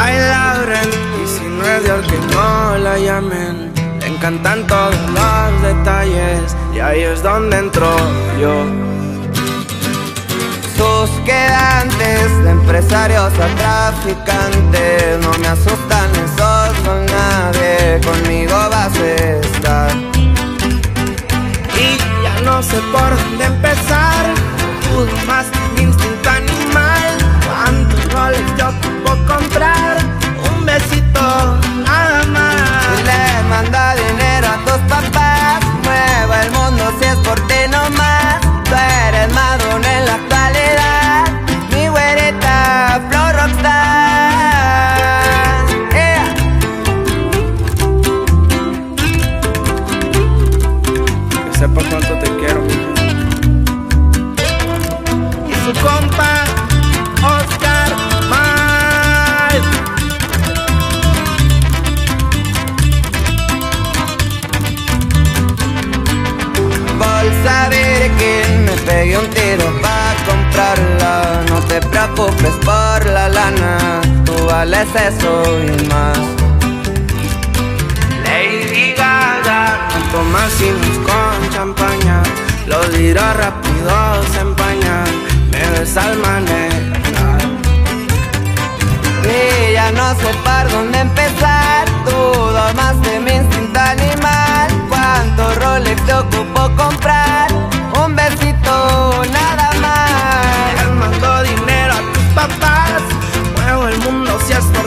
Saint Laurent y si no es Dios que no la llamen Le encantan todos los detalles y ahí es donde entro yo. Sus quedantes de empresarios a traficantes No me asustan esos con nadie, conmigo vas a estar. Y ya no sé por dónde empezar más te quiero. Y su compa Oscar Mal Bolsa Birkin, me pegué un tiro pa' comprarla. No te preocupes por la lana, tú vales eso y más. Lady Gaga Con máximos con champaña Peligro rápido se empaña, me desalma negra. Y ya no sé par dónde empezar, dudo más de mi instinto animal. Cuánto Rolex te ocupo comprar, un besito nada más. Armando dinero a tus papás, muevo el mundo si hasta